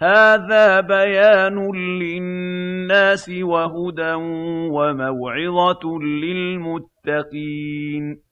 هَٰذَا بَيَانٌ لِّلنَّاسِ وَهُدًى وَمَوْعِظَةٌ لِّلْمُتَّقِينَ.